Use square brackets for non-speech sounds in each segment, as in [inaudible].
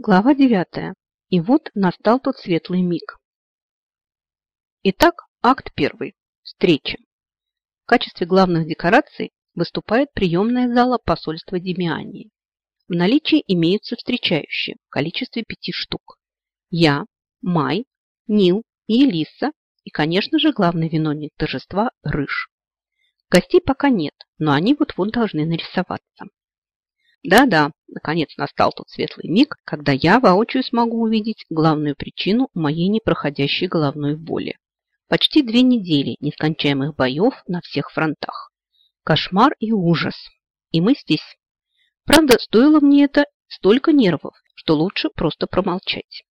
Глава девятая. И вот настал тот светлый миг. Итак, акт первый. Встреча. В качестве главных декораций выступает приемная зала посольства Демиании. В наличии имеются встречающие в количестве пяти штук. Я, Май, Нил и Элиса и, конечно же, главный виновник торжества – Рыж. Гостей пока нет, но они вот-вот должны нарисоваться. Да-да, наконец настал тот светлый миг, когда я воочию смогу увидеть главную причину моей непроходящей головной боли. Почти две недели нескончаемых боев на всех фронтах. Кошмар и ужас. И мы здесь. Правда, стоило мне это столько нервов, что лучше просто промолчать.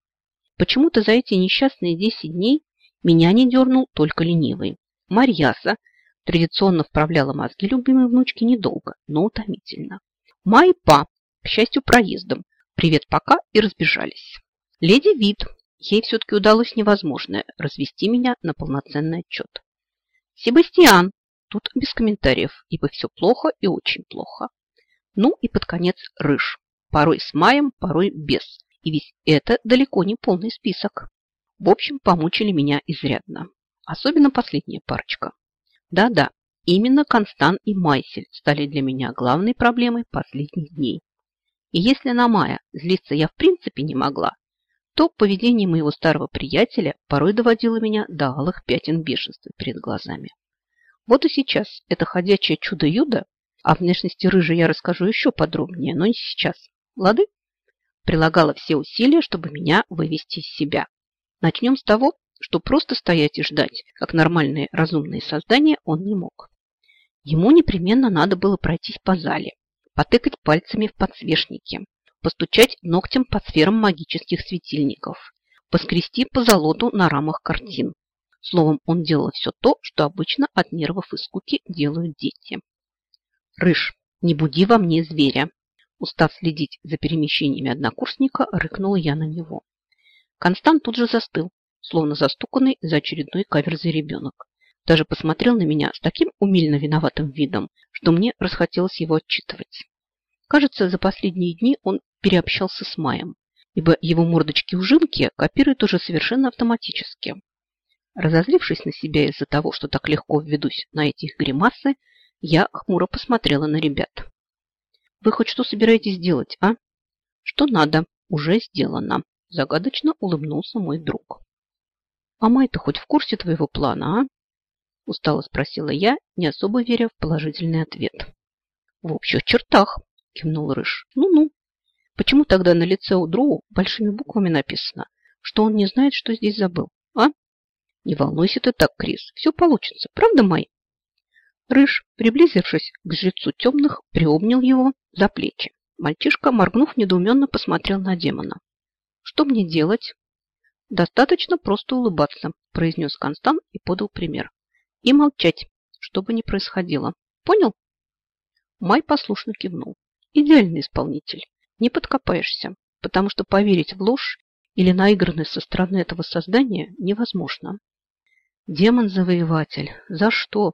Почему-то за эти несчастные 10 дней меня не дернул только ленивый. Марьяса традиционно вправляла мозги любимой внучки недолго, но утомительно. Майпа, к счастью, проездом. Привет пока и разбежались. Леди Вид, ей все-таки удалось невозможное развести меня на полноценный отчет. Себастьян, тут без комментариев, ибо все плохо и очень плохо. Ну и под конец Рыж, порой с Маем, порой без. И ведь это далеко не полный список. В общем, помучили меня изрядно. Особенно последняя парочка. Да-да, Именно Констан и Майсель стали для меня главной проблемой последних дней. И если на Мая злиться я в принципе не могла, то поведение моего старого приятеля порой доводило меня до алых пятен бешенства перед глазами. Вот и сейчас это ходячее чудо-юдо, о внешности рыжей я расскажу еще подробнее, но не сейчас. Лады? Прилагала все усилия, чтобы меня вывести из себя. Начнем с того, что просто стоять и ждать, как нормальные разумные создания, он не мог. Ему непременно надо было пройтись по зале, потыкать пальцами в подсвечники, постучать ногтем по сферам магических светильников, поскрести по золоту на рамах картин. Словом, он делал все то, что обычно от нервов и скуки делают дети. «Рыж, не буди во мне зверя!» Устав следить за перемещениями однокурсника, рыкнула я на него. Констант тут же застыл, словно застуканный за очередной каверзой ребенок даже посмотрел на меня с таким умильно виноватым видом, что мне расхотелось его отчитывать. Кажется, за последние дни он переобщался с Маем, ибо его мордочки-ужимки копируют уже совершенно автоматически. Разозлившись на себя из-за того, что так легко введусь на эти их гримасы, я хмуро посмотрела на ребят. «Вы хоть что собираетесь делать, а?» «Что надо, уже сделано», – загадочно улыбнулся мой друг. «А Май-то хоть в курсе твоего плана, а?» Устало спросила я, не особо веря в положительный ответ. В общих чертах, кивнул Рыж. Ну-ну. Почему тогда на лице у Дроу большими буквами написано, что он не знает, что здесь забыл, а? Не волнуйся ты так, Крис, все получится, правда, Май? Рыж, приблизившись к жрецу темных, приобнял его за плечи. Мальчишка, моргнув, недоуменно посмотрел на демона. «Что мне делать?» «Достаточно просто улыбаться», – произнес Констант и подал пример. И молчать, что бы ни происходило. Понял? Май послушно кивнул. Идеальный исполнитель. Не подкопаешься, потому что поверить в ложь или наигранность со стороны этого создания невозможно. Демон-завоеватель. За что?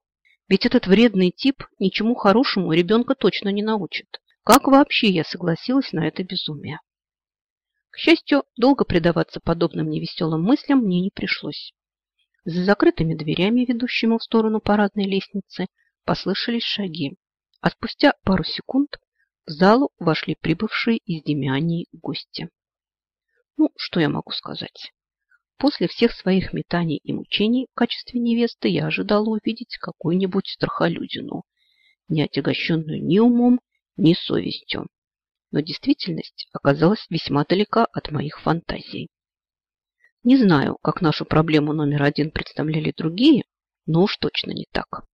Ведь этот вредный тип ничему хорошему ребенка точно не научит. Как вообще я согласилась на это безумие? К счастью, долго предаваться подобным невеселым мыслям мне не пришлось. За закрытыми дверями, ведущими в сторону парадной лестницы, послышались шаги, а спустя пару секунд в залу вошли прибывшие из Демиании гости. Ну, что я могу сказать? После всех своих метаний и мучений в качестве невесты я ожидала увидеть какую-нибудь страхолюдину, не отягощенную ни умом, ни совестью. Но действительность оказалась весьма далека от моих фантазий. Не знаю, как нашу проблему номер один представляли другие, но уж точно не так.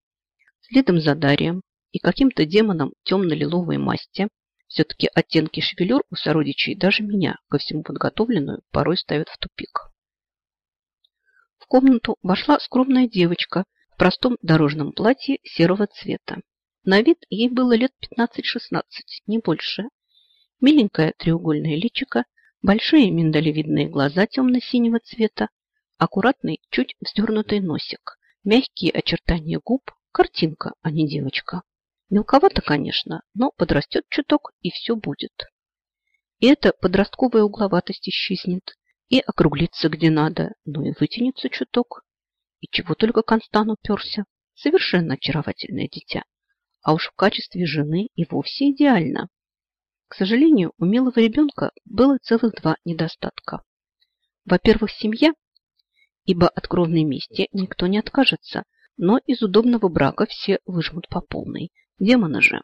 Следом за Дарием и каким-то демоном темно-лиловой масти все-таки оттенки шевелюр у сородичей даже меня, ко всему подготовленную, порой ставят в тупик. В комнату вошла скромная девочка в простом дорожном платье серого цвета. На вид ей было лет 15-16, не больше. Миленькое треугольное личико Большие миндалевидные глаза темно-синего цвета, аккуратный, чуть вздернутый носик, мягкие очертания губ, картинка, а не девочка. Мелковато, конечно, но подрастет чуток и все будет. И эта подростковая угловатость исчезнет, и округлится где надо, но и вытянется чуток. И чего только Констан уперся. Совершенно очаровательное дитя. А уж в качестве жены и вовсе идеально. К сожалению, у милого ребенка было целых два недостатка. Во-первых, семья, ибо от кровной мести никто не откажется, но из удобного брака все выжмут по полной. Демона же.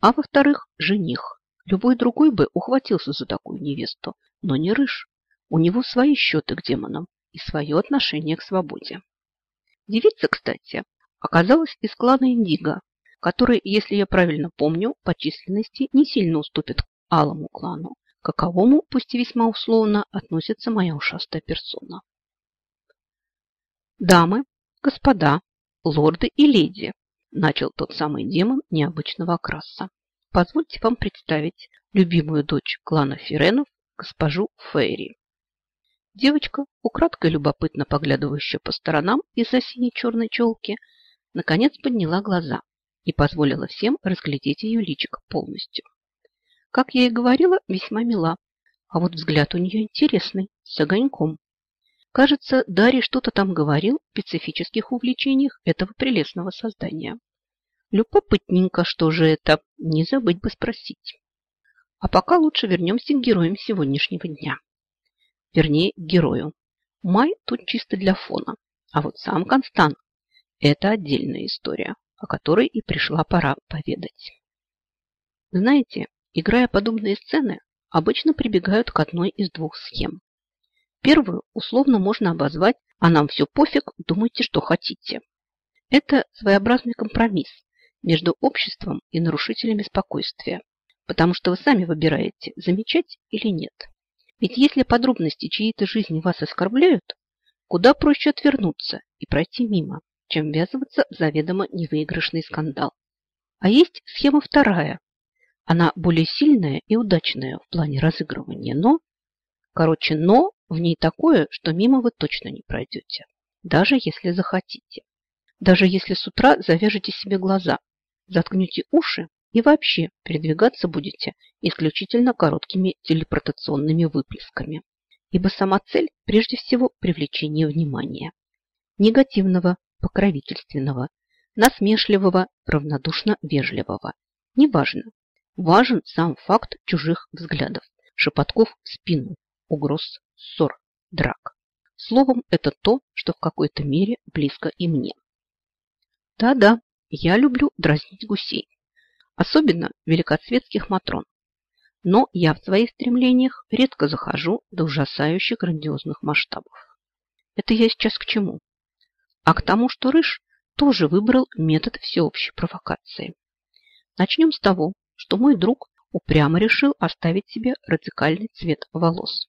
А во-вторых, жених. Любой другой бы ухватился за такую невесту, но не рыж. У него свои счеты к демонам и свое отношение к свободе. Девица, кстати, оказалась из клана Индиго, который, если я правильно помню, по численности не сильно уступит алому клану, каковому, пусть и весьма условно, относится моя ушастая персона. Дамы, господа, лорды и леди, начал тот самый демон необычного окраса. Позвольте вам представить любимую дочь клана Фиренов, госпожу Фейри. Девочка, украдкой любопытно поглядывающая по сторонам из-за синей-черной челки, наконец подняла глаза и позволила всем разглядеть ее личико полностью. Как я и говорила, весьма мила, а вот взгляд у нее интересный, с огоньком. Кажется, Дарья что-то там говорил в специфических увлечениях этого прелестного создания. Любопытненько, что же это, не забыть бы спросить. А пока лучше вернемся к героям сегодняшнего дня вернее, герою. Май тут чисто для фона, а вот сам Констант – это отдельная история, о которой и пришла пора поведать. Знаете, играя подобные сцены, обычно прибегают к одной из двух схем. Первую условно можно обозвать «а нам все пофиг, думайте, что хотите». Это своеобразный компромисс между обществом и нарушителями спокойствия, потому что вы сами выбираете, замечать или нет. Ведь если подробности чьей-то жизни вас оскорбляют, куда проще отвернуться и пройти мимо, чем ввязываться в заведомо невыигрышный скандал. А есть схема вторая. Она более сильная и удачная в плане разыгрывания, но... Короче, но в ней такое, что мимо вы точно не пройдете, даже если захотите. Даже если с утра завяжете себе глаза, заткнете уши и вообще передвигаться будете исключительно короткими телепортационными выплесками. Ибо сама цель прежде всего привлечение внимания. Негативного, покровительственного, насмешливого, равнодушно вежливого. Неважно. Важен сам факт чужих взглядов, шепотков в спину, угроз, ссор, драк. Словом, это то, что в какой-то мере близко и мне. Да-да, я люблю дразнить гусей особенно великоцветских матрон. Но я в своих стремлениях редко захожу до ужасающих грандиозных масштабов. Это я сейчас к чему? А к тому, что Рыж тоже выбрал метод всеобщей провокации. Начнем с того, что мой друг упрямо решил оставить себе радикальный цвет волос.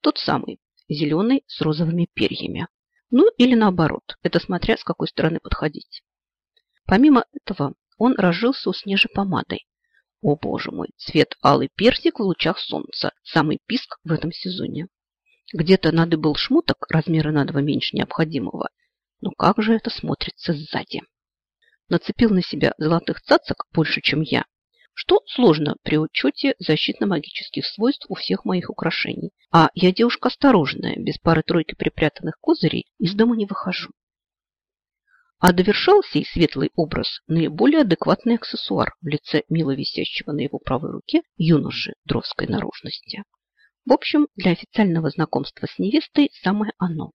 Тот самый, зеленый с розовыми перьями. Ну или наоборот, это смотря с какой стороны подходить. Помимо этого, он разжился у снежи помадой. О, боже мой, цвет алый персик в лучах солнца. Самый писк в этом сезоне. Где-то надо был шмуток размера на два меньше необходимого. Но как же это смотрится сзади? Нацепил на себя золотых цацок больше, чем я, что сложно при учете защитно-магических свойств у всех моих украшений. А я девушка осторожная, без пары-тройки припрятанных козырей из дома не выхожу. А довершал сей светлый образ наиболее адекватный аксессуар в лице мило висящего на его правой руке юноши дровской наружности. В общем, для официального знакомства с невестой самое оно.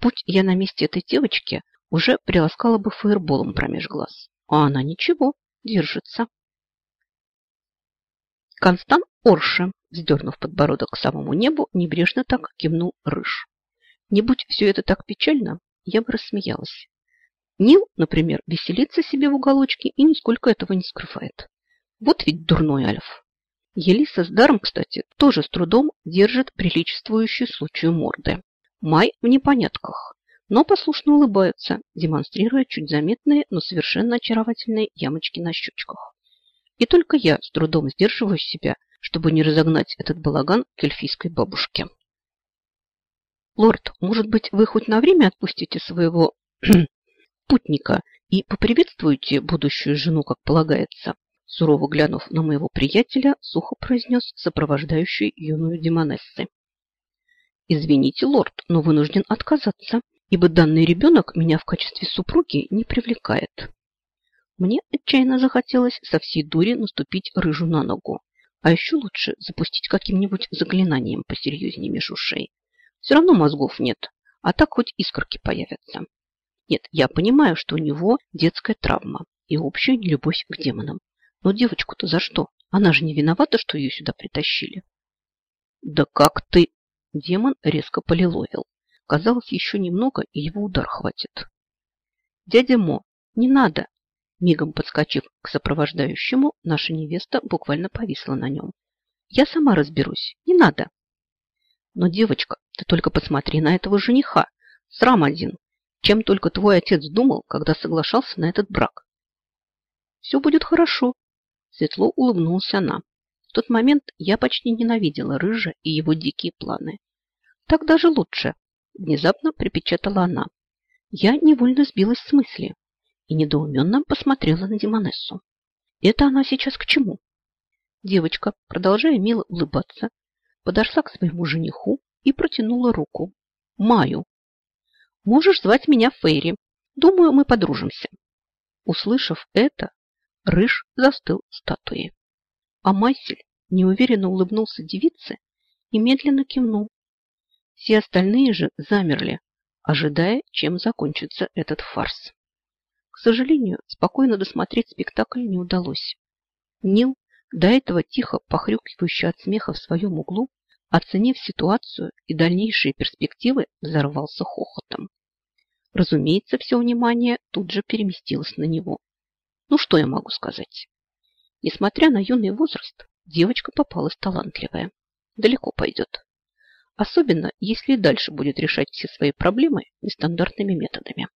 Будь я на месте этой девочки, уже приласкала бы фаерболом промеж глаз. А она ничего, держится. Констант Орше, вздернув подбородок к самому небу, небрежно так кивнул рыж. Не будь все это так печально, я бы рассмеялась. Нил, например, веселится себе в уголочке и нисколько этого не скрывает. Вот ведь дурной альф. Елиса с даром, кстати, тоже с трудом держит приличествующую случаю морды. Май в непонятках, но послушно улыбаются, демонстрируя чуть заметные, но совершенно очаровательные ямочки на щечках. И только я с трудом сдерживаю себя, чтобы не разогнать этот балаган к эльфийской бабушке. «Лорд, может быть, вы хоть на время отпустите своего [clears throat] спутника и поприветствуйте будущую жену, как полагается. Сурово глянув на моего приятеля, сухо произнес сопровождающий юную демонессы. «Извините, лорд, но вынужден отказаться, ибо данный ребенок меня в качестве супруги не привлекает». Мне отчаянно захотелось со всей дури наступить рыжу на ногу, а еще лучше запустить каким-нибудь заклинанием посерьезнее меж ушей. Все равно мозгов нет, а так хоть искорки появятся. Нет, я понимаю, что у него детская травма и общая нелюбовь к демонам. Но девочку-то за что? Она же не виновата, что ее сюда притащили. Да как ты? Демон резко полиловил. Казалось, еще немного, и его удар хватит. Дядя Мо, не надо. Мигом подскочив к сопровождающему, наша невеста буквально повисла на нем. Я сама разберусь. Не надо. Но, девочка, ты только посмотри на этого жениха. Срам один. Чем только твой отец думал, когда соглашался на этот брак. Все будет хорошо, Светло улыбнулся она. В тот момент я почти ненавидела Рыжа и его дикие планы. Так даже лучше, внезапно припечатала она. Я невольно сбилась с мысли и недоуменно посмотрела на Демонессу. Это она сейчас к чему? Девочка, продолжая мило улыбаться, подошла к своему жениху и протянула руку. Маю. Можешь звать меня Фейри. Думаю, мы подружимся. Услышав это, Рыж застыл статуей. А Майсель неуверенно улыбнулся девице и медленно кивнул. Все остальные же замерли, ожидая, чем закончится этот фарс. К сожалению, спокойно досмотреть спектакль не удалось. Нил, до этого тихо похрюкивающий от смеха в своем углу, оценив ситуацию и дальнейшие перспективы, взорвался хохотом. Разумеется, все внимание тут же переместилось на него. Ну, что я могу сказать? Несмотря на юный возраст, девочка попалась талантливая. Далеко пойдет. Особенно, если и дальше будет решать все свои проблемы нестандартными методами.